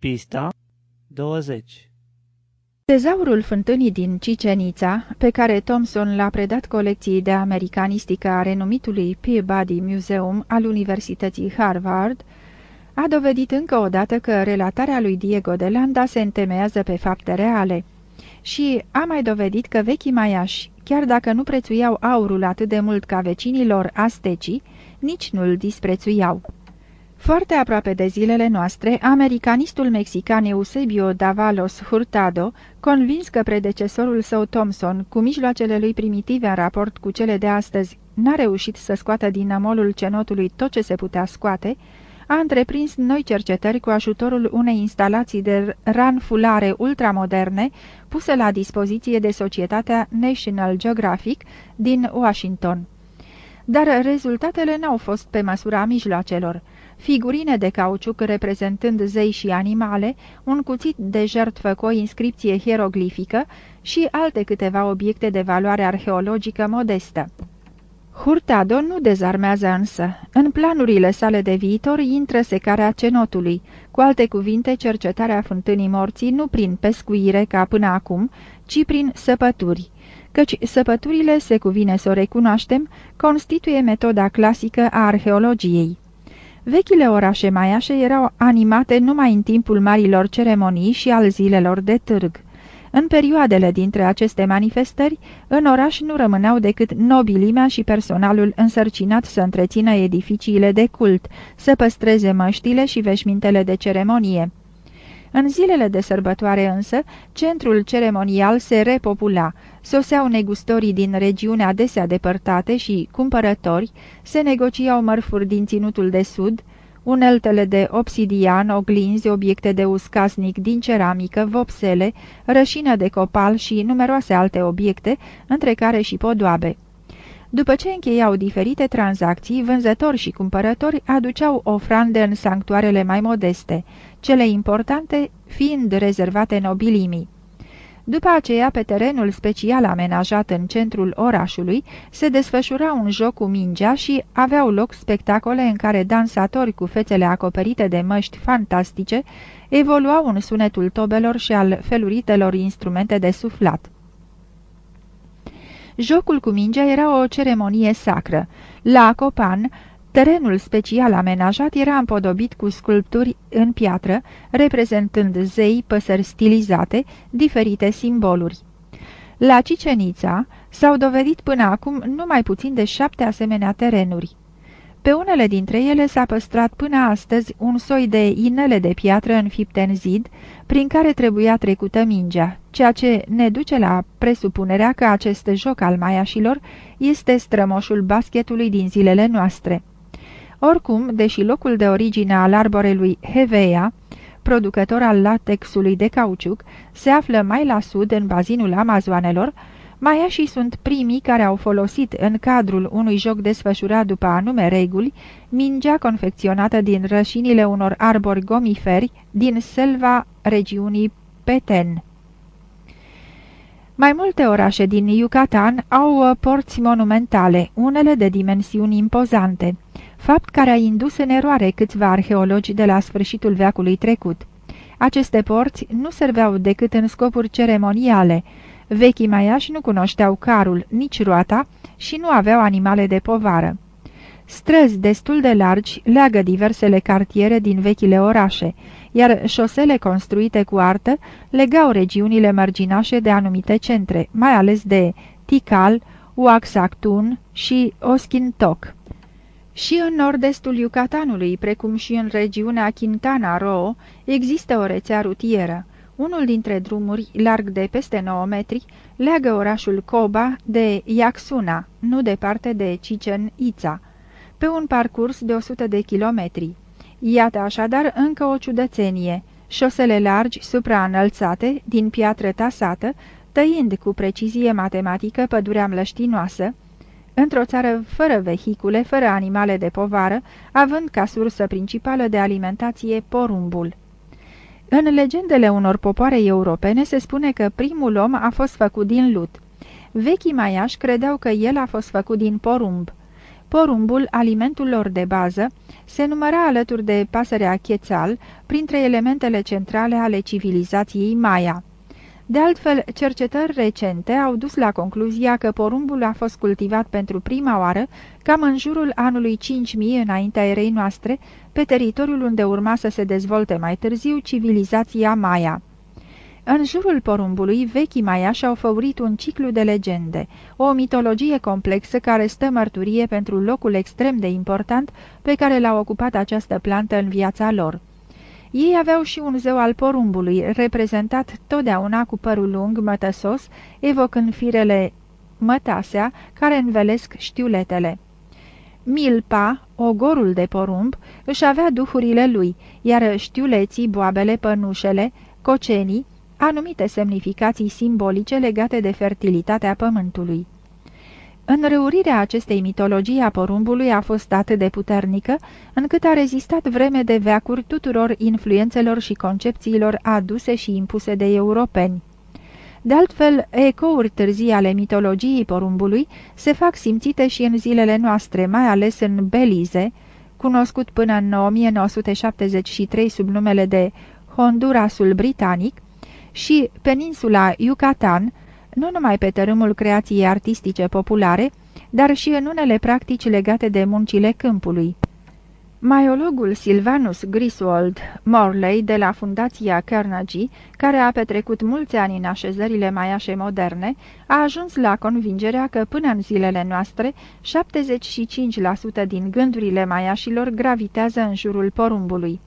Pista 20 Tezaurul fântânii din Cicenița, pe care Thomson l-a predat colecției de americanistică a renumitului Peabody Museum al Universității Harvard, a dovedit încă o dată că relatarea lui Diego de Landa se întemeiază pe fapte reale. Și a mai dovedit că vechii maiași, chiar dacă nu prețuiau aurul atât de mult ca vecinilor astecii, nici nu-l disprețuiau. Foarte aproape de zilele noastre, americanistul mexican Eusebio Davalos Hurtado, convins că predecesorul său Thomson, cu mijloacele lui primitive în raport cu cele de astăzi, n-a reușit să scoată din amolul cenotului tot ce se putea scoate, a întreprins noi cercetări cu ajutorul unei instalații de ranfulare ultramoderne puse la dispoziție de societatea National Geographic din Washington. Dar rezultatele n-au fost pe măsura mijloacelor figurine de cauciuc reprezentând zei și animale, un cuțit de jertfă cu o inscripție hieroglifică și alte câteva obiecte de valoare arheologică modestă. Hurtado nu dezarmează însă. În planurile sale de viitor intră secarea cenotului, cu alte cuvinte cercetarea fântânii morții nu prin pescuire ca până acum, ci prin săpături căci săpăturile, se cuvine să o recunoaștem, constituie metoda clasică a arheologiei. Vechile orașe maiașe erau animate numai în timpul marilor ceremonii și al zilelor de târg. În perioadele dintre aceste manifestări, în oraș nu rămâneau decât nobilimea și personalul însărcinat să întrețină edificiile de cult, să păstreze măștile și veșmintele de ceremonie. În zilele de sărbătoare însă, centrul ceremonial se repopula, soseau negustorii din regiuni adesea depărtate și cumpărători, se negociau mărfuri din ținutul de sud, uneltele de obsidian, oglinzi, obiecte de uscasnic din ceramică, vopsele, rășină de copal și numeroase alte obiecte, între care și podoabe. După ce încheiau diferite tranzacții, vânzători și cumpărători aduceau ofrande în sanctuarele mai modeste, cele importante fiind rezervate nobilimii. După aceea, pe terenul special amenajat în centrul orașului, se desfășura un joc cu mingea și aveau loc spectacole în care dansatori cu fețele acoperite de măști fantastice evoluau în sunetul tobelor și al feluritelor instrumente de suflat. Jocul cu mingea era o ceremonie sacră. La Copan, terenul special amenajat era împodobit cu sculpturi în piatră, reprezentând zei, păsări stilizate, diferite simboluri. La Cicenița s-au dovedit până acum numai puțin de șapte asemenea terenuri. Pe unele dintre ele s-a păstrat până astăzi un soi de inele de piatră înfipte în zid, prin care trebuia trecută mingea, ceea ce ne duce la presupunerea că acest joc al maiașilor este strămoșul basketului din zilele noastre. Oricum, deși locul de origine al arborelui Hevea, producător al latexului de cauciuc, se află mai la sud, în bazinul Amazoanelor, Maiașii sunt primii care au folosit în cadrul unui joc desfășurat după anume reguli, mingea confecționată din rășinile unor arbori gomiferi din selva regiunii Peten. Mai multe orașe din Yucatan au uh, porți monumentale, unele de dimensiuni impozante, fapt care a indus în eroare câțiva arheologi de la sfârșitul veacului trecut. Aceste porți nu serveau decât în scopuri ceremoniale, Vechii maiași nu cunoșteau carul, nici roata și nu aveau animale de povară. Străzi destul de largi leagă diversele cartiere din vechile orașe, iar șosele construite cu artă legau regiunile marginașe de anumite centre, mai ales de Tikal, Uaxactun și Oskintoc. Și în nord-estul Yucatanului, precum și în regiunea Quintana Roo, există o rețea rutieră. Unul dintre drumuri, larg de peste 9 metri, leagă orașul Coba de Iaxuna, nu departe de Chichen Itza, pe un parcurs de 100 de kilometri. Iată așadar încă o ciudățenie, șosele largi supraînălțate, din piatră tasată, tăind cu precizie matematică pădurea mlăștinoasă, într-o țară fără vehicule, fără animale de povară, având ca sursă principală de alimentație porumbul. În legendele unor popoare europene se spune că primul om a fost făcut din lut. Vechii maiași credeau că el a fost făcut din porumb. porumbul, alimentul lor de bază, se număra alături de pasărea chețal printre elementele centrale ale civilizației Maya. De altfel, cercetări recente au dus la concluzia că porumbul a fost cultivat pentru prima oară cam în jurul anului 5000 înaintea erei noastre, pe teritoriul unde urma să se dezvolte mai târziu civilizația Maya. În jurul porumbului, vechii maiași au făurit un ciclu de legende, o mitologie complexă care stă mărturie pentru locul extrem de important pe care l-a ocupat această plantă în viața lor. Ei aveau și un zeu al porumbului, reprezentat totdeauna cu părul lung, mătăsos, evocând firele mătasea care învelesc știuletele. Milpa, ogorul de porumb, își avea duhurile lui, iar știuleții, boabele, pănușele, cocenii, anumite semnificații simbolice legate de fertilitatea pământului. Înrăurirea acestei mitologii a porumbului a fost atât de puternică, încât a rezistat vreme de veacuri tuturor influențelor și concepțiilor aduse și impuse de europeni. De altfel, ecouri târzii ale mitologiei porumbului se fac simțite și în zilele noastre, mai ales în Belize, cunoscut până în 1973 sub numele de Hondurasul Britanic, și peninsula Yucatan, nu numai pe tărâmul creației artistice populare, dar și în unele practici legate de muncile câmpului. Maiologul Silvanus Griswold Morley de la Fundația Carnegie, care a petrecut mulți ani în așezările maiașe moderne, a ajuns la convingerea că până în zilele noastre 75% din gândurile maiașilor gravitează în jurul porumbului.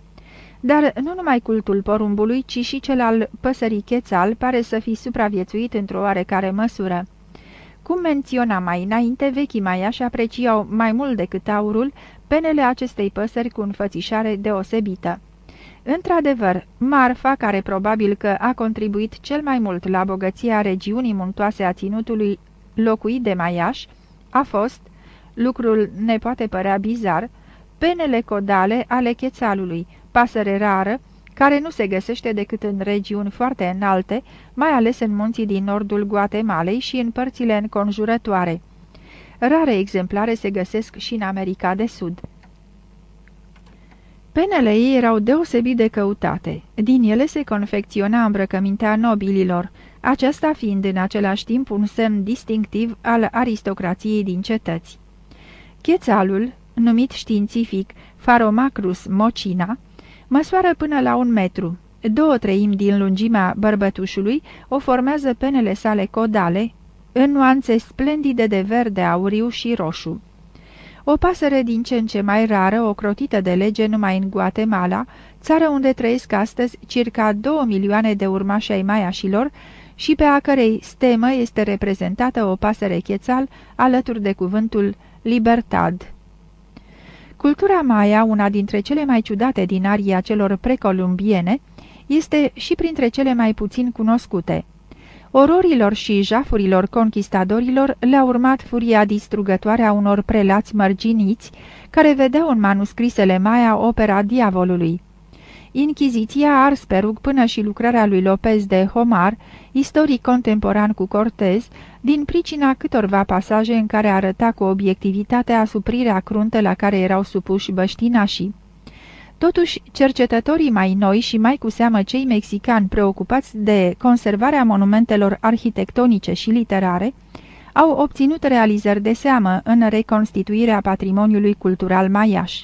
Dar nu numai cultul porumbului, ci și cel al păsării chețal pare să fi supraviețuit într-o oarecare măsură. Cum menționa mai înainte, vechii maiași apreciau mai mult decât aurul penele acestei păsări cu înfățișare deosebită. Într-adevăr, marfa, care probabil că a contribuit cel mai mult la bogăția regiunii muntoase a ținutului locuit de maiaș, a fost, lucrul ne poate părea bizar, penele codale ale chețalului, pasăre rară, care nu se găsește decât în regiuni foarte înalte, mai ales în munții din nordul Guatemalei și în părțile înconjurătoare. Rare exemplare se găsesc și în America de Sud. Penele ei erau deosebit de căutate. Din ele se confecționa îmbrăcămintea nobililor, aceasta fiind în același timp un semn distinctiv al aristocrației din cetăți. Chețalul, numit științific Pharomacrus mocina, Măsoară până la un metru. Două treimi din lungimea bărbătușului o formează penele sale codale, în nuanțe splendide de verde, auriu și roșu. O pasăre din ce în ce mai rară, ocrotită de lege numai în Guatemala, țară unde trăiesc astăzi circa două milioane de urmași ai maiașilor și pe a cărei stemă este reprezentată o pasăre chețal alături de cuvântul libertad. Cultura Maya, una dintre cele mai ciudate din aria celor precolumbiene, este și printre cele mai puțin cunoscute. Ororilor și jafurilor conquistadorilor le-a urmat furia distrugătoare a unor prelați mărginiți, care vedeau în manuscrisele Maya opera diavolului. Inchiziția a ars pe rug până și lucrarea lui Lopez de Homar, istoric contemporan cu Cortez, din pricina câtorva pasaje în care arăta cu obiectivitate asuprirea cruntă la care erau supuși băștinașii. Totuși, cercetătorii mai noi și mai cu seamă cei mexicani preocupați de conservarea monumentelor arhitectonice și literare, au obținut realizări de seamă în reconstituirea patrimoniului cultural maiaș.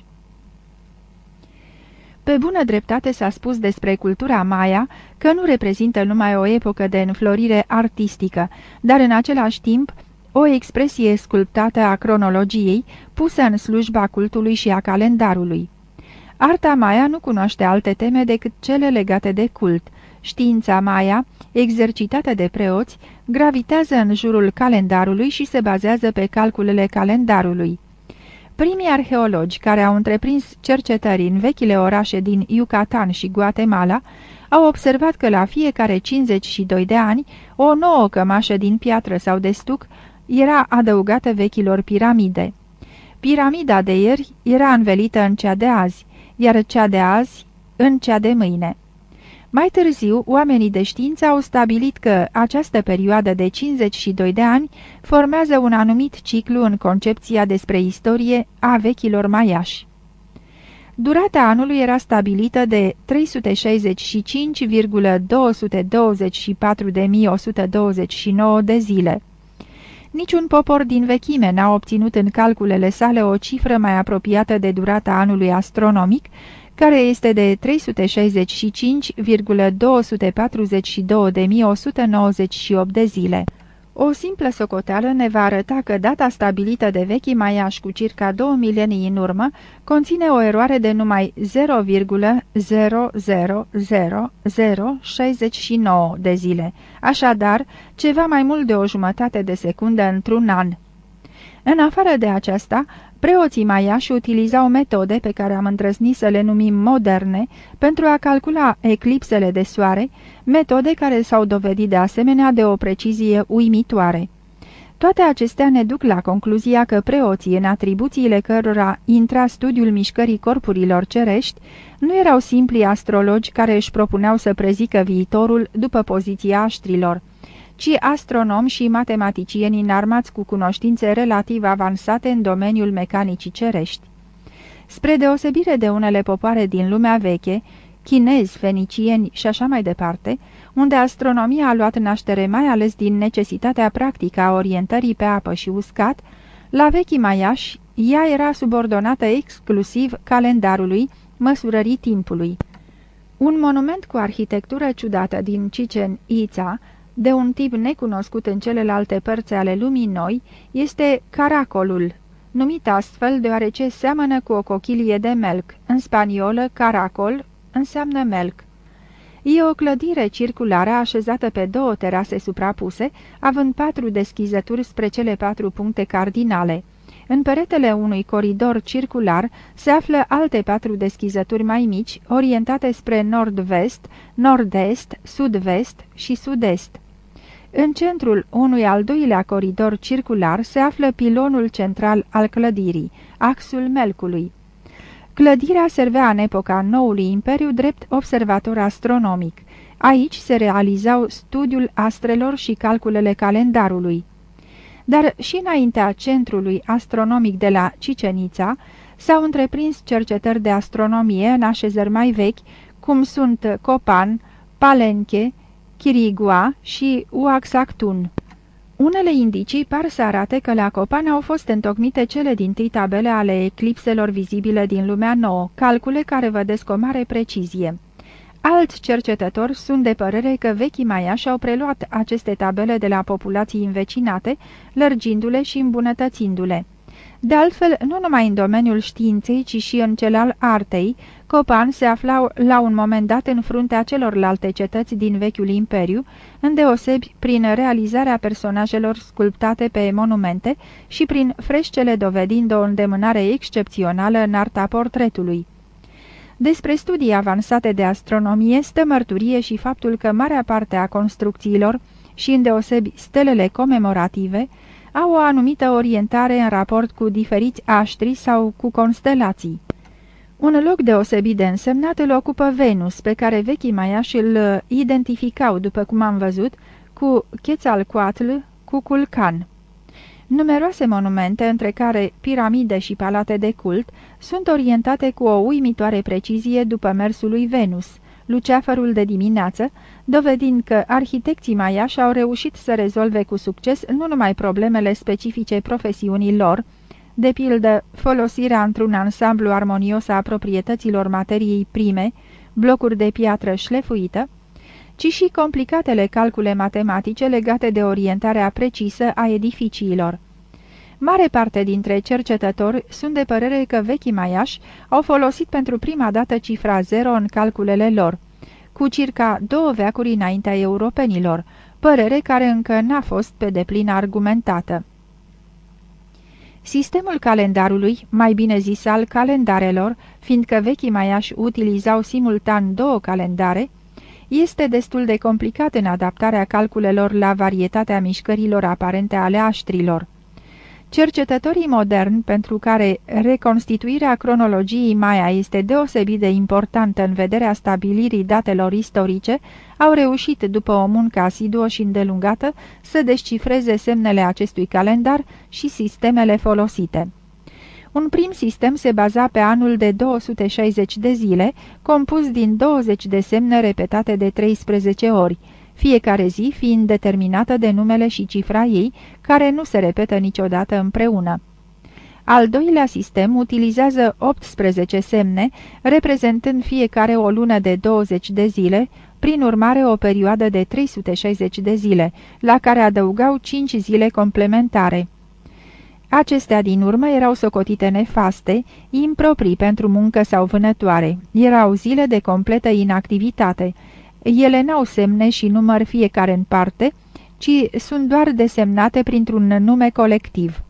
Pe bună dreptate s-a spus despre cultura Maya că nu reprezintă numai o epocă de înflorire artistică, dar în același timp o expresie sculptată a cronologiei, pusă în slujba cultului și a calendarului. Arta Maya nu cunoaște alte teme decât cele legate de cult. Știința Maya, exercitată de preoți, gravitează în jurul calendarului și se bazează pe calculele calendarului. Primii arheologi care au întreprins cercetări în vechile orașe din Yucatan și Guatemala au observat că la fiecare 52 de ani o nouă cămașă din piatră sau de stuc era adăugată vechilor piramide. Piramida de ieri era învelită în cea de azi, iar cea de azi în cea de mâine. Mai târziu, oamenii de știință au stabilit că această perioadă de 52 de ani formează un anumit ciclu în concepția despre istorie a vechilor maiași. Durata anului era stabilită de 365,224.129 de zile. Niciun popor din vechime n-a obținut în calculele sale o cifră mai apropiată de durata anului astronomic, care este de 365,242.198 de zile. O simplă socoteală ne va arăta că data stabilită de vechi maiaș cu circa două milenii în urmă conține o eroare de numai 0,00069 de zile, așadar ceva mai mult de o jumătate de secundă într-un an. În afară de aceasta, Preoții maiași utilizau metode pe care am îndrăznit să le numim moderne pentru a calcula eclipsele de soare, metode care s-au dovedit de asemenea de o precizie uimitoare. Toate acestea ne duc la concluzia că preoții, în atribuțiile cărora intra studiul mișcării corpurilor cerești, nu erau simpli astrologi care își propuneau să prezică viitorul după poziția aștrilor ci astronomi și matematicieni înarmați cu cunoștințe relativ avansate în domeniul mecanicii cerești. Spre deosebire de unele popoare din lumea veche, chinezi, fenicieni și așa mai departe, unde astronomia a luat naștere mai ales din necesitatea practică a orientării pe apă și uscat, la vechii maiași, ea era subordonată exclusiv calendarului, măsurării timpului. Un monument cu arhitectură ciudată din Chichen Itza, de un tip necunoscut în celelalte părți ale lumii noi, este caracolul, numit astfel deoarece seamănă cu o cochilie de melc. În spaniolă, caracol înseamnă melc. E o clădire circulară așezată pe două terase suprapuse, având patru deschizături spre cele patru puncte cardinale. În peretele unui coridor circular se află alte patru deschizături mai mici, orientate spre nord-vest, nord-est, sud-vest și sud-est. În centrul unui al doilea coridor circular se află pilonul central al clădirii, axul Melcului. Clădirea servea în epoca noului imperiu drept observator astronomic. Aici se realizau studiul astrelor și calculele calendarului. Dar și înaintea centrului astronomic de la Cicenița s-au întreprins cercetări de astronomie în așezări mai vechi, cum sunt Copan, Palenche, Chirigua și Uaxactun. Unele indicii par să arate că la Copan au fost întocmite cele din tâi tabele ale eclipselor vizibile din lumea nouă, calcule care vădesc o mare precizie. Alți cercetători sunt de părere că vechii maiași au preluat aceste tabele de la populații învecinate, lărgindu-le și îmbunătățindu-le. De altfel, nu numai în domeniul științei, ci și în cel al artei, Copan se aflau la un moment dat în fruntea celorlalte cetăți din vechiul imperiu, îndeosebi prin realizarea personajelor sculptate pe monumente și prin freșcele dovedind o îndemânare excepțională în arta portretului. Despre studii avansate de astronomie stă mărturie și faptul că marea parte a construcțiilor și îndeosebi stelele comemorative au o anumită orientare în raport cu diferiți aștri sau cu constelații. Un loc deosebit de însemnat îl ocupă Venus, pe care vechii maiași îl identificau, după cum am văzut, cu Quetzalcoatl, cu Culcan. Numeroase monumente, între care piramide și palate de cult, sunt orientate cu o uimitoare precizie după mersul lui Venus, luceafărul de dimineață, dovedind că arhitecții maiași au reușit să rezolve cu succes nu numai problemele specifice profesiunii lor, de pildă folosirea într-un ansamblu armonios a proprietăților materiei prime, blocuri de piatră șlefuită, ci și complicatele calcule matematice legate de orientarea precisă a edificiilor. Mare parte dintre cercetători sunt de părere că vechii maiași au folosit pentru prima dată cifra 0 în calculele lor, cu circa două veacuri înaintea europenilor, părere care încă n-a fost pe deplin argumentată. Sistemul calendarului, mai bine zis al calendarelor, fiindcă vechii maiași utilizau simultan două calendare, este destul de complicat în adaptarea calculelor la varietatea mișcărilor aparente ale aștrilor. Cercetătorii moderni, pentru care reconstituirea cronologiei Maya este deosebit de importantă în vederea stabilirii datelor istorice, au reușit, după o muncă asiduă și îndelungată, să descifreze semnele acestui calendar și sistemele folosite. Un prim sistem se baza pe anul de 260 de zile, compus din 20 de semne repetate de 13 ori, fiecare zi fiind determinată de numele și cifra ei, care nu se repetă niciodată împreună. Al doilea sistem utilizează 18 semne, reprezentând fiecare o lună de 20 de zile, prin urmare o perioadă de 360 de zile, la care adăugau 5 zile complementare. Acestea din urmă erau socotite nefaste, improprii pentru muncă sau vânătoare. Erau zile de completă inactivitate. Ele n-au semne și număr fiecare în parte, ci sunt doar desemnate printr-un nume colectiv.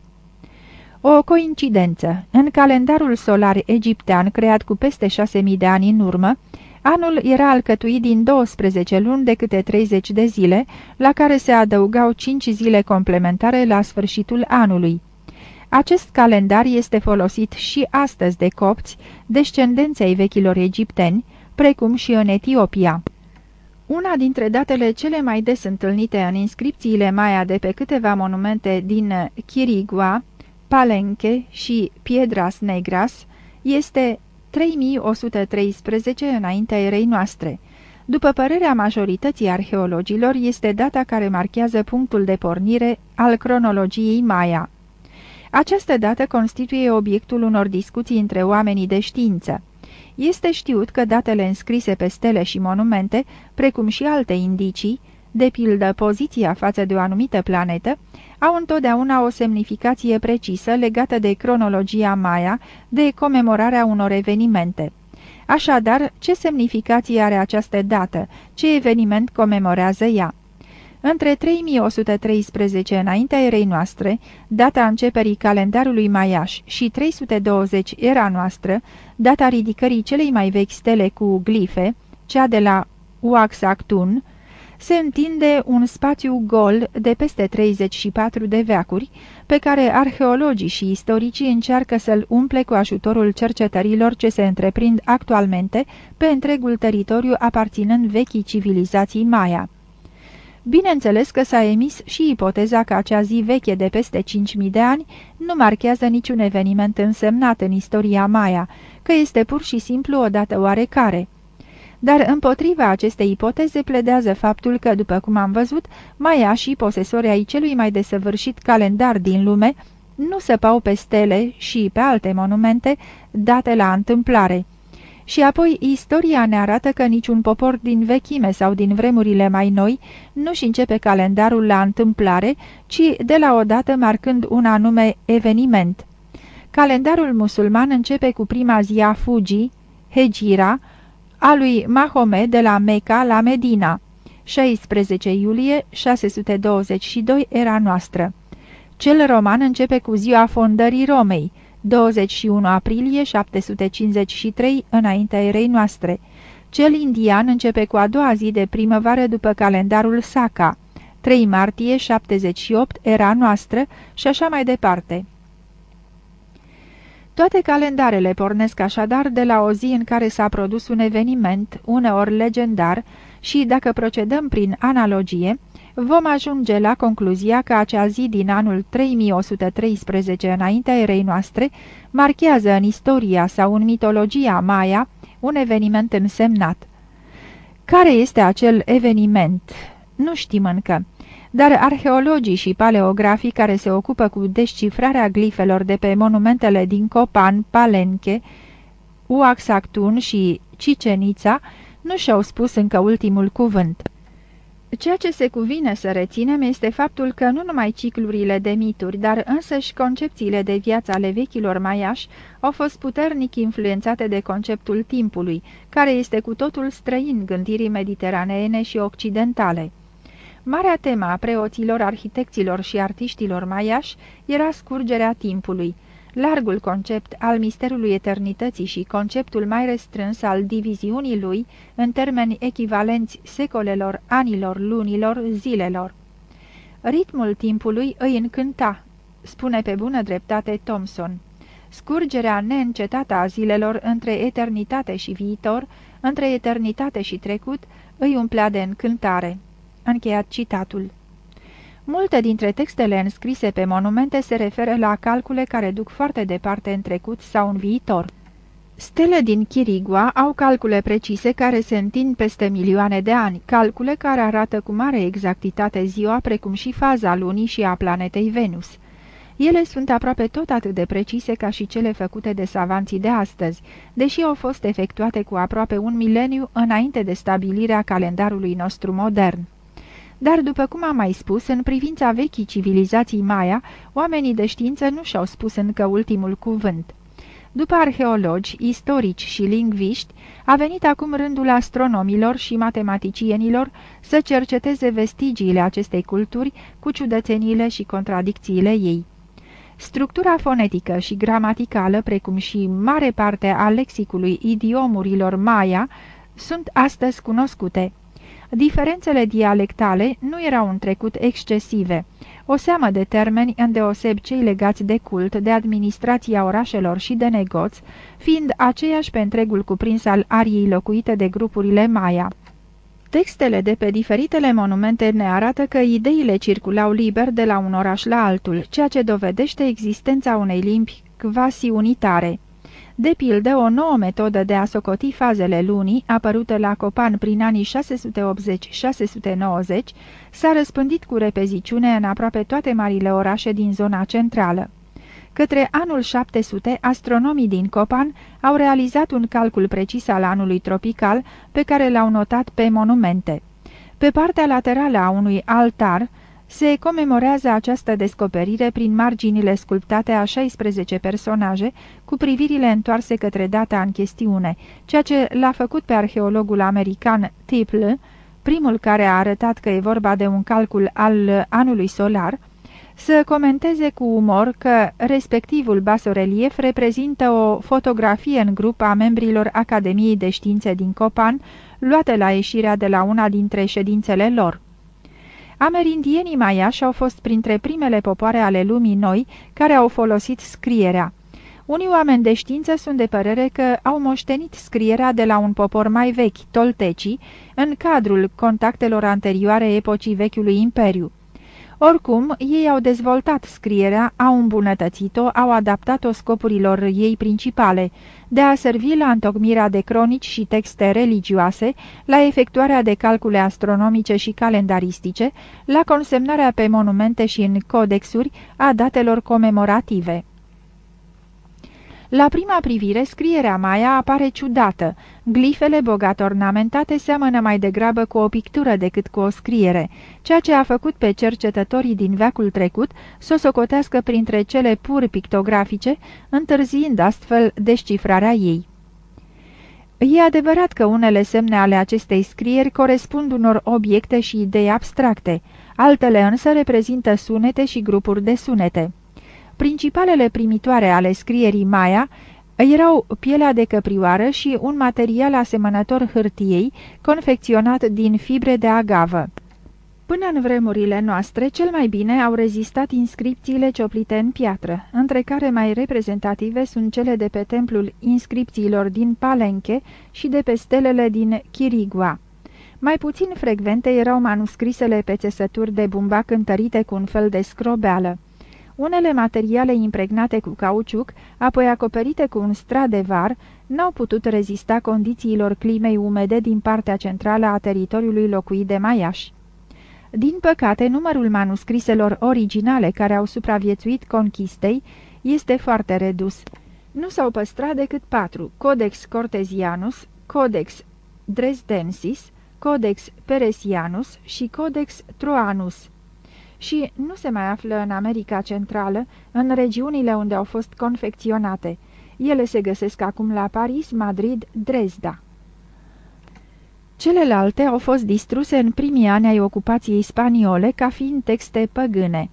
O coincidență. În calendarul solar egiptean creat cu peste 6.000 de ani în urmă, anul era alcătuit din 12 luni de câte 30 de zile, la care se adăugau 5 zile complementare la sfârșitul anului. Acest calendar este folosit și astăzi de copți, descendenții ai vechilor egipteni, precum și în Etiopia. Una dintre datele cele mai des întâlnite în inscripțiile Maya de pe câteva monumente din Chirigua, Palenque și Piedras Negras este 3113 înaintea erei noastre. După părerea majorității arheologilor, este data care marchează punctul de pornire al cronologiei Maya. Această dată constituie obiectul unor discuții între oamenii de știință. Este știut că datele înscrise pe stele și monumente, precum și alte indicii, de pildă poziția față de o anumită planetă, au întotdeauna o semnificație precisă legată de cronologia Maya, de comemorarea unor evenimente. Așadar, ce semnificație are această dată? Ce eveniment comemorează ea? Între 3113 înaintea erei noastre, data începerii calendarului maiaș, și 320 era noastră, data ridicării celei mai vechi stele cu glife, cea de la Uaxactun, se întinde un spațiu gol de peste 34 de veacuri, pe care arheologii și istoricii încearcă să-l umple cu ajutorul cercetărilor ce se întreprind actualmente pe întregul teritoriu aparținând vechii civilizații Maya. Bineînțeles că s-a emis și ipoteza că acea zi veche de peste 5.000 de ani nu marchează niciun eveniment însemnat în istoria Maya, că este pur și simplu o dată oarecare. Dar împotriva acestei ipoteze pledează faptul că, după cum am văzut, Maya și posesorii ai celui mai desăvârșit calendar din lume nu săpau pe stele și pe alte monumente date la întâmplare – și apoi, istoria ne arată că niciun popor din vechime sau din vremurile mai noi nu-și începe calendarul la întâmplare, ci de la o dată marcând un anume eveniment. Calendarul musulman începe cu prima zi a Fuji, Hegira, a lui Mahomet de la Mecca la Medina, 16 iulie 622 era noastră. Cel roman începe cu ziua fondării Romei, 21 aprilie 753 înaintea erei noastre. Cel indian începe cu a doua zi de primăvară după calendarul Saka, 3 martie 78 era noastră și așa mai departe. Toate calendarele pornesc așadar de la o zi în care s-a produs un eveniment, uneori legendar, și, dacă procedăm prin analogie, vom ajunge la concluzia că acea zi din anul 3113 înaintea erei noastre marchează în istoria sau în mitologia Maya un eveniment însemnat. Care este acel eveniment? Nu știm încă, dar arheologii și paleografii care se ocupă cu descifrarea glifelor de pe monumentele din Copan, Palenque, Uaxactun și Cicenița nu și-au spus încă ultimul cuvânt. Ceea ce se cuvine să reținem este faptul că nu numai ciclurile de mituri, dar însăși concepțiile de viață ale vechilor maiași au fost puternic influențate de conceptul timpului, care este cu totul străin gândirii mediteraneene și occidentale. Marea temă a preoților, arhitecților și artiștilor maiași era scurgerea timpului, Largul concept al misterului eternității și conceptul mai restrâns al diviziunii lui în termeni echivalenți secolelor, anilor, lunilor, zilelor. Ritmul timpului îi încânta. spune pe bună dreptate Thomson. Scurgerea neîncetată a zilelor între eternitate și viitor, între eternitate și trecut, îi umplea de încântare. Încheiat citatul. Multe dintre textele înscrise pe monumente se referă la calcule care duc foarte departe în trecut sau în viitor. Stele din Chirigua au calcule precise care se întind peste milioane de ani, calcule care arată cu mare exactitate ziua precum și faza lunii și a planetei Venus. Ele sunt aproape tot atât de precise ca și cele făcute de savanții de astăzi, deși au fost efectuate cu aproape un mileniu înainte de stabilirea calendarului nostru modern. Dar, după cum am mai spus, în privința vechii civilizații Maya, oamenii de știință nu și-au spus încă ultimul cuvânt. După arheologi, istorici și lingviști, a venit acum rândul astronomilor și matematicienilor să cerceteze vestigiile acestei culturi cu ciudățeniile și contradicțiile ei. Structura fonetică și gramaticală, precum și mare parte a lexicului idiomurilor Maya, sunt astăzi cunoscute. Diferențele dialectale nu erau în trecut excesive. O seamă de termeni, îndeoseb cei legați de cult, de administrația orașelor și de negoți, fiind aceeași pe întregul cuprins al ariei locuite de grupurile Maya. Textele de pe diferitele monumente ne arată că ideile circulau liber de la un oraș la altul, ceea ce dovedește existența unei limbi quasi unitare. De pildă, o nouă metodă de a socoti fazele lunii, apărută la Copan prin anii 680-690, s-a răspândit cu repeziciune în aproape toate marile orașe din zona centrală. Către anul 700, astronomii din Copan au realizat un calcul precis al anului tropical, pe care l-au notat pe monumente. Pe partea laterală a unui altar, se comemorează această descoperire prin marginile sculptate a 16 personaje, cu privirile întoarse către data în chestiune, ceea ce l-a făcut pe arheologul american Tipple, primul care a arătat că e vorba de un calcul al anului solar, să comenteze cu umor că respectivul basorelief reprezintă o fotografie în grup a membrilor Academiei de Științe din Copan, luată la ieșirea de la una dintre ședințele lor. Amerindienii maiași au fost printre primele popoare ale lumii noi care au folosit scrierea. Unii oameni de știință sunt de părere că au moștenit scrierea de la un popor mai vechi, toltecii, în cadrul contactelor anterioare epocii Vechiului Imperiu. Oricum, ei au dezvoltat scrierea, au îmbunătățit-o, au adaptat-o scopurilor ei principale, de a servi la întocmirea de cronici și texte religioase, la efectuarea de calcule astronomice și calendaristice, la consemnarea pe monumente și în codexuri a datelor comemorative. La prima privire, scrierea Maya apare ciudată. Glifele bogat ornamentate seamănă mai degrabă cu o pictură decât cu o scriere, ceea ce a făcut pe cercetătorii din veacul trecut să o socotească printre cele pur pictografice, întârziind astfel descifrarea ei. E adevărat că unele semne ale acestei scrieri corespund unor obiecte și idei abstracte, altele însă reprezintă sunete și grupuri de sunete. Principalele primitoare ale scrierii Maya erau pielea de căprioară și un material asemănător hârtiei, confecționat din fibre de agavă. Până în vremurile noastre, cel mai bine au rezistat inscripțiile cioplite în piatră, între care mai reprezentative sunt cele de pe templul inscripțiilor din Palenque și de pe stelele din Chirigua. Mai puțin frecvente erau manuscrisele pe țesături de bumbac întărite cu un fel de scrobeală. Unele materiale impregnate cu cauciuc, apoi acoperite cu un strat de var, n-au putut rezista condițiilor climei umede din partea centrală a teritoriului locuit de maiași. Din păcate, numărul manuscriselor originale care au supraviețuit conchistei este foarte redus. Nu s-au păstrat decât patru, Codex Cortesianus, Codex Dresdensis, Codex Peresianus și Codex Troanus și nu se mai află în America Centrală, în regiunile unde au fost confecționate. Ele se găsesc acum la Paris, Madrid, Dresda. Celelalte au fost distruse în primii ani ai ocupației spaniole ca fiind texte păgâne.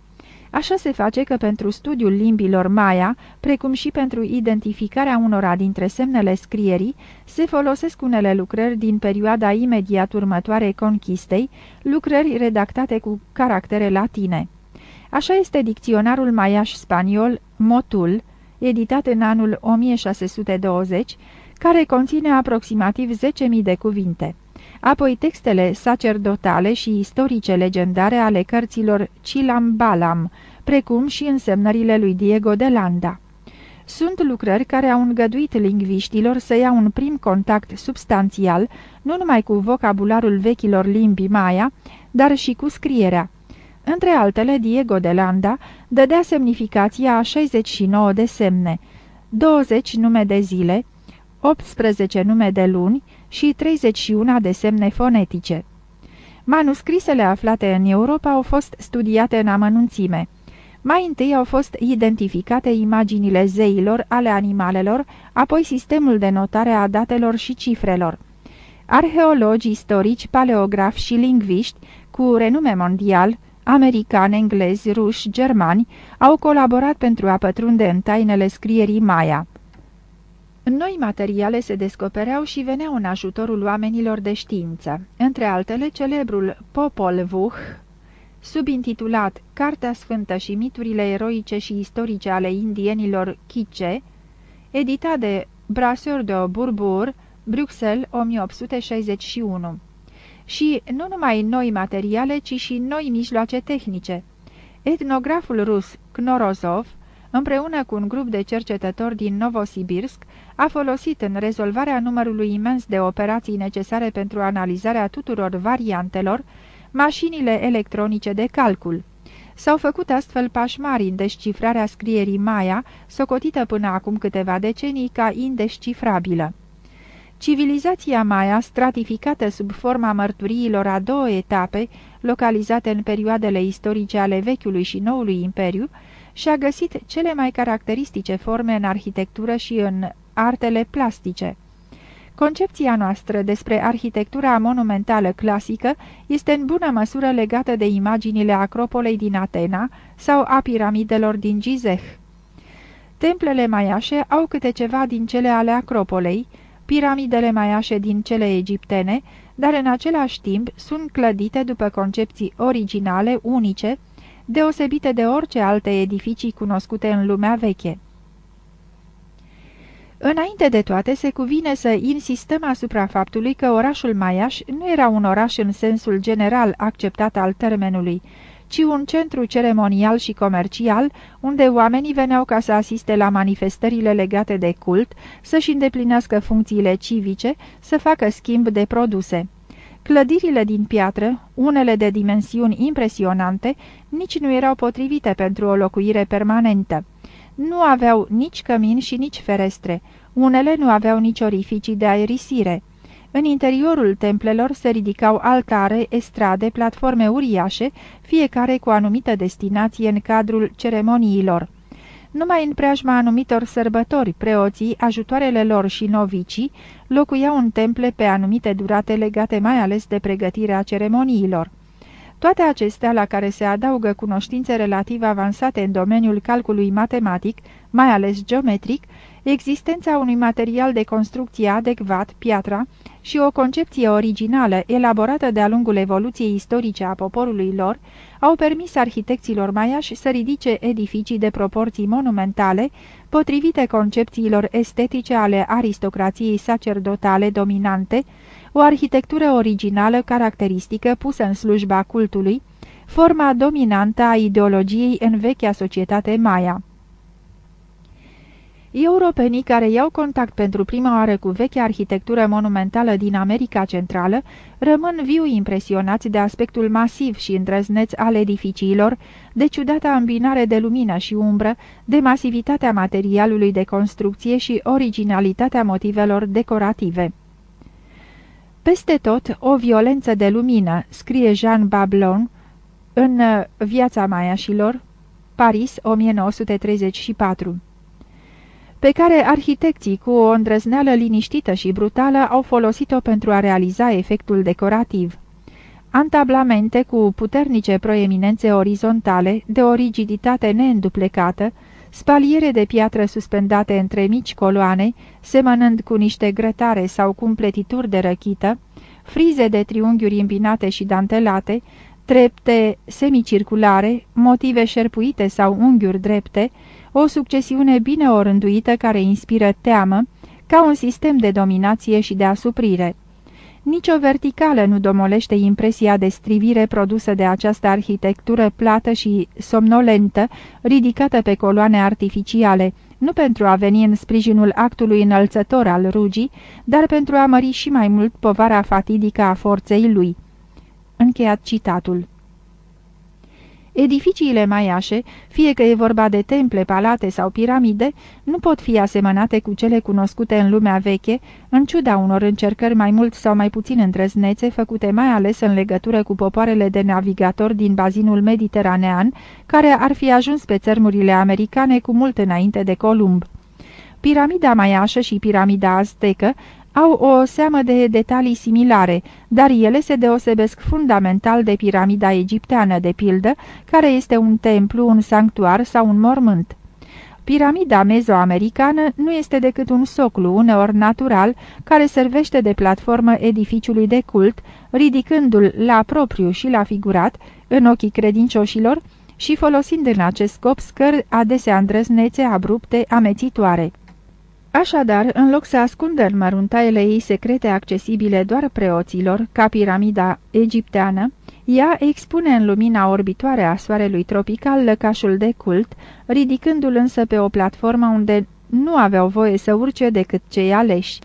Așa se face că pentru studiul limbilor Maya, precum și pentru identificarea unora dintre semnele scrierii, se folosesc unele lucrări din perioada imediat următoare conchistei, lucrări redactate cu caractere latine. Așa este dicționarul maiaș-spaniol Motul, editat în anul 1620, care conține aproximativ 10.000 de cuvinte. Apoi textele sacerdotale și istorice legendare ale cărților Chilam Balam, precum și însemnările lui Diego de Landa. Sunt lucrări care au îngăduit lingviștilor să ia un prim contact substanțial, nu numai cu vocabularul vechilor limbi maia, dar și cu scrierea. Între altele, Diego de Landa dădea semnificația a 69 de semne, 20 nume de zile, 18 nume de luni și 31 de semne fonetice. Manuscrisele aflate în Europa au fost studiate în amănunțime. Mai întâi au fost identificate imaginile zeilor, ale animalelor, apoi sistemul de notare a datelor și cifrelor. Arheologi, istorici, paleografi și lingviști, cu renume mondial, americani, englezi, ruși, germani, au colaborat pentru a pătrunde în tainele scrierii Maya. Noi materiale se descopereau și veneau în ajutorul oamenilor de știință, între altele celebrul Popol Vuh, subintitulat Cartea Sfântă și miturile eroice și istorice ale indienilor Chice, editat de Brasseur de Burbur, Bruxelles 1861. Și nu numai noi materiale, ci și noi mijloace tehnice. Etnograful rus Knorozov, împreună cu un grup de cercetători din Novosibirsk, a folosit în rezolvarea numărului imens de operații necesare pentru analizarea tuturor variantelor mașinile electronice de calcul. S-au făcut astfel pași mari în descifrarea scrierii Maya, socotită până acum câteva decenii ca indescifrabilă. Civilizația Maya, stratificată sub forma mărturiilor a două etape, localizate în perioadele istorice ale Vechiului și Noului Imperiu, și-a găsit cele mai caracteristice forme în arhitectură și în artele plastice. Concepția noastră despre arhitectura monumentală clasică este în bună măsură legată de imaginile acropolei din Atena sau a piramidelor din Gizeh. Templele maiașe au câte ceva din cele ale acropolei, piramidele maiașe din cele egiptene, dar în același timp sunt clădite după concepții originale, unice, deosebite de orice alte edificii cunoscute în lumea veche. Înainte de toate, se cuvine să insistăm asupra faptului că orașul Maiaș nu era un oraș în sensul general acceptat al termenului, ci un centru ceremonial și comercial, unde oamenii veneau ca să asiste la manifestările legate de cult, să-și îndeplinească funcțiile civice, să facă schimb de produse. Clădirile din piatră, unele de dimensiuni impresionante, nici nu erau potrivite pentru o locuire permanentă. Nu aveau nici cămin și nici ferestre. Unele nu aveau nici orificii de aerisire. În interiorul templelor se ridicau altare, estrade, platforme uriașe, fiecare cu anumită destinație în cadrul ceremoniilor. Numai în preajma anumitor sărbători, preoții, ajutoarele lor și novicii locuiau în temple pe anumite durate legate mai ales de pregătirea ceremoniilor. Toate acestea, la care se adaugă cunoștințe relativ avansate în domeniul calculului matematic, mai ales geometric, existența unui material de construcție adecvat, piatra, și o concepție originală, elaborată de-a lungul evoluției istorice a poporului lor, au permis arhitecților maiași să ridice edificii de proporții monumentale, potrivite concepțiilor estetice ale aristocrației sacerdotale dominante, o arhitectură originală caracteristică pusă în slujba cultului, forma dominantă a ideologiei în vechea societate maia. Europenii care iau contact pentru prima oară cu vechea arhitectură monumentală din America Centrală rămân viu impresionați de aspectul masiv și îndrăzneț al edificiilor, de ciudata îmbinare de lumină și umbră, de masivitatea materialului de construcție și originalitatea motivelor decorative. Peste tot, o violență de lumină, scrie Jean Bablon în Viața Maiașilor, Paris, 1934 pe care arhitecții cu o îndrăzneală liniștită și brutală au folosit-o pentru a realiza efectul decorativ. Antablamente cu puternice proeminențe orizontale, de o rigiditate neînduplecată, spaliere de piatră suspendate între mici coloane, semănând cu niște grătare sau cu împletituri de răchită, frize de triunghiuri îmbinate și dantelate, trepte semicirculare, motive șerpuite sau unghiuri drepte, o succesiune bine orânduită care inspiră teamă, ca un sistem de dominație și de asuprire. Nici o verticală nu domolește impresia de strivire produsă de această arhitectură plată și somnolentă, ridicată pe coloane artificiale, nu pentru a veni în sprijinul actului înălțător al rugii, dar pentru a mări și mai mult povara fatidică a forței lui. Încheiat citatul. Edificiile maiașe, fie că e vorba de temple, palate sau piramide, nu pot fi asemănate cu cele cunoscute în lumea veche, în ciuda unor încercări mai mult sau mai puțin îndrăznețe, făcute mai ales în legătură cu popoarele de navigatori din bazinul mediteranean, care ar fi ajuns pe țărmurile americane cu mult înainte de Columb. Piramida maiașă și piramida aztecă au o seamă de detalii similare, dar ele se deosebesc fundamental de piramida egipteană, de pildă, care este un templu, un sanctuar sau un mormânt. Piramida mezoamericană nu este decât un soclu, uneori natural, care servește de platformă edificiului de cult, ridicându-l la propriu și la figurat, în ochii credincioșilor, și folosind în acest scop scări adesea îndrăznețe, abrupte, amețitoare. Așadar, în loc să ascundă în măruntaiele ei secrete accesibile doar preoților, ca piramida egipteană, ea expune în lumina orbitoare a soarelui tropical lăcașul de cult, ridicându-l însă pe o platformă unde nu aveau voie să urce decât cei aleși.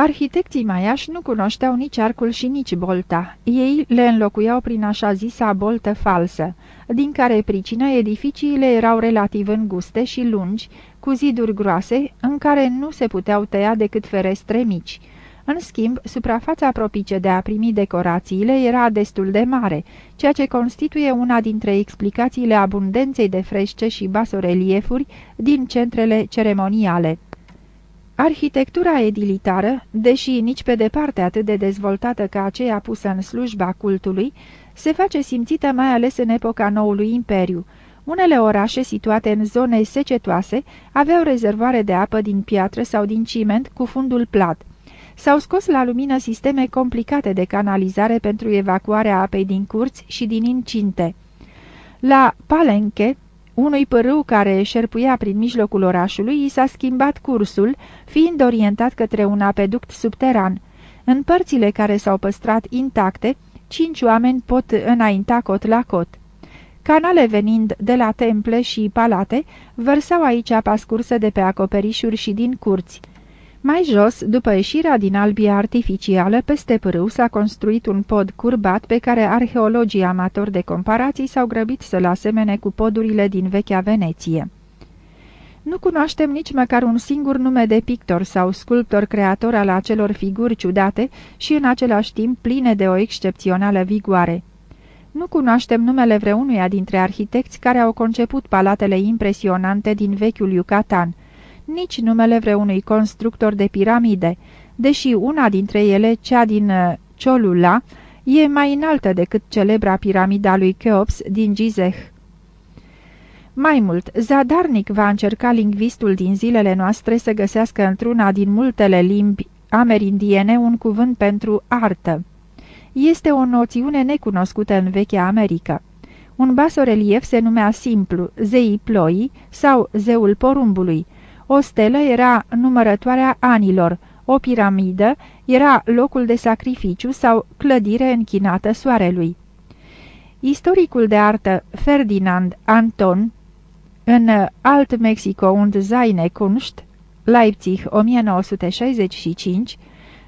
Arhitecții maiași nu cunoșteau nici arcul și nici bolta. Ei le înlocuiau prin așa zisa boltă falsă, din care pricină edificiile erau relativ înguste și lungi, cu ziduri groase, în care nu se puteau tăia decât ferestre mici. În schimb, suprafața propice de a primi decorațiile era destul de mare, ceea ce constituie una dintre explicațiile abundenței de frește și basoreliefuri din centrele ceremoniale. Arhitectura edilitară, deși nici pe departe atât de dezvoltată ca aceea pusă în slujba cultului, se face simțită mai ales în epoca noului imperiu, unele orașe situate în zone secetoase aveau rezervoare de apă din piatră sau din ciment cu fundul plat. S-au scos la lumină sisteme complicate de canalizare pentru evacuarea apei din curți și din incinte. La Palenche, unui pârâu care șerpuia prin mijlocul orașului, i s-a schimbat cursul, fiind orientat către un apeduct subteran. În părțile care s-au păstrat intacte, cinci oameni pot înainta cot la cot. Canale venind de la temple și palate vărsau aici apa scursă de pe acoperișuri și din curți. Mai jos, după ieșirea din albia artificială, peste pârâu s-a construit un pod curbat pe care arheologii amatori de comparații s-au grăbit să-l asemene cu podurile din vechea Veneție. Nu cunoaștem nici măcar un singur nume de pictor sau sculptor creator al acelor figuri ciudate și în același timp pline de o excepțională vigoare. Nu cunoaștem numele vreunuia dintre arhitecți care au conceput palatele impresionante din vechiul Yucatan, nici numele vreunui constructor de piramide, deși una dintre ele, cea din uh, Cholula, e mai înaltă decât celebra piramida lui Cheops din Gizeh. Mai mult, zadarnic va încerca lingvistul din zilele noastre să găsească într-una din multele limbi amerindiene un cuvânt pentru artă este o noțiune necunoscută în vechea America. Un basorelief se numea simplu zeii ploii sau zeul porumbului. O stelă era numărătoarea anilor, o piramidă era locul de sacrificiu sau clădire închinată soarelui. Istoricul de artă Ferdinand Anton, în Alt Mexico und seine Kunst, Leipzig 1965,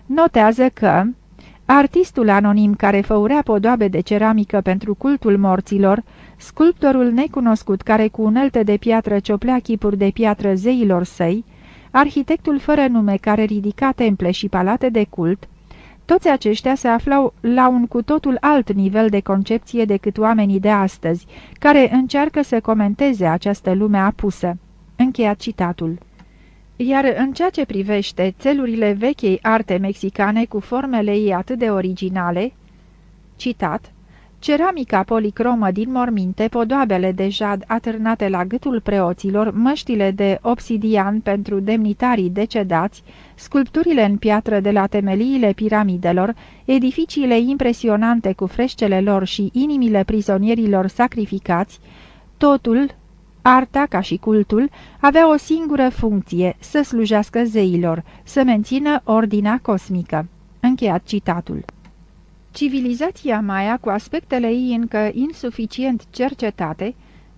notează că Artistul anonim care făurea podoabe de ceramică pentru cultul morților, sculptorul necunoscut care cu unelte de piatră cioplea chipuri de piatră zeilor săi, arhitectul fără nume care ridica temple și palate de cult, toți aceștia se aflau la un cu totul alt nivel de concepție decât oamenii de astăzi, care încearcă să comenteze această lume apusă. Încheiat citatul. Iar în ceea ce privește țelurile vechei arte mexicane cu formele ei atât de originale, citat, Ceramica policromă din morminte, podoabele de jad atârnate la gâtul preoților, măștile de obsidian pentru demnitarii decedați, sculpturile în piatră de la temeliile piramidelor, edificiile impresionante cu freșcele lor și inimile prizonierilor sacrificați, totul, arta ca și cultul, avea o singură funcție, să slujească zeilor, să mențină ordinea cosmică. Încheiat citatul. Civilizația Maya, cu aspectele ei încă insuficient cercetate,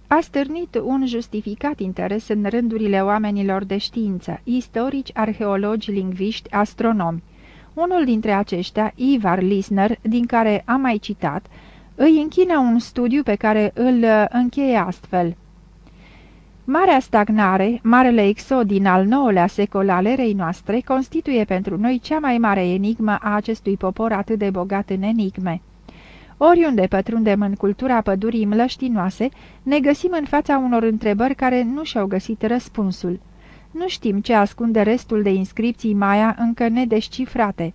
a stârnit un justificat interes în rândurile oamenilor de știință, istorici, arheologi, lingviști, astronomi. Unul dintre aceștia, Ivar Lisner, din care am mai citat, îi închină un studiu pe care îl încheie astfel – Marea stagnare, marele exod din al nouălea secol al erei noastre, constituie pentru noi cea mai mare enigmă a acestui popor atât de bogat în enigme. Oriunde pătrundem în cultura pădurii mlăștinoase, ne găsim în fața unor întrebări care nu și-au găsit răspunsul. Nu știm ce ascunde restul de inscripții Maya încă nedescifrate.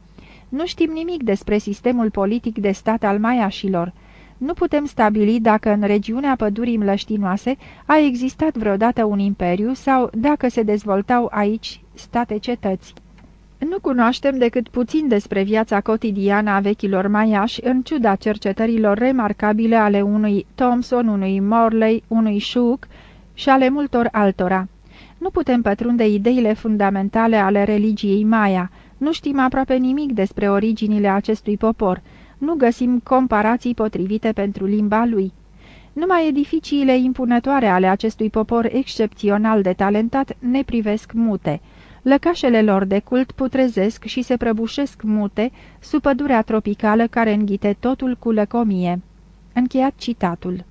Nu știm nimic despre sistemul politic de stat al maiașilor. Nu putem stabili dacă în regiunea pădurii mlăștinoase a existat vreodată un imperiu sau dacă se dezvoltau aici state-cetăți. Nu cunoaștem decât puțin despre viața cotidiană a vechilor maiași, în ciuda cercetărilor remarcabile ale unui Thomson, unui Morley, unui Shook și ale multor altora. Nu putem pătrunde ideile fundamentale ale religiei Maya. Nu știm aproape nimic despre originile acestui popor nu găsim comparații potrivite pentru limba lui. Numai edificiile impunătoare ale acestui popor excepțional de talentat ne privesc mute. Lăcașele lor de cult putrezesc și se prăbușesc mute sub pădurea tropicală care înghite totul cu lăcomie. Încheiat citatul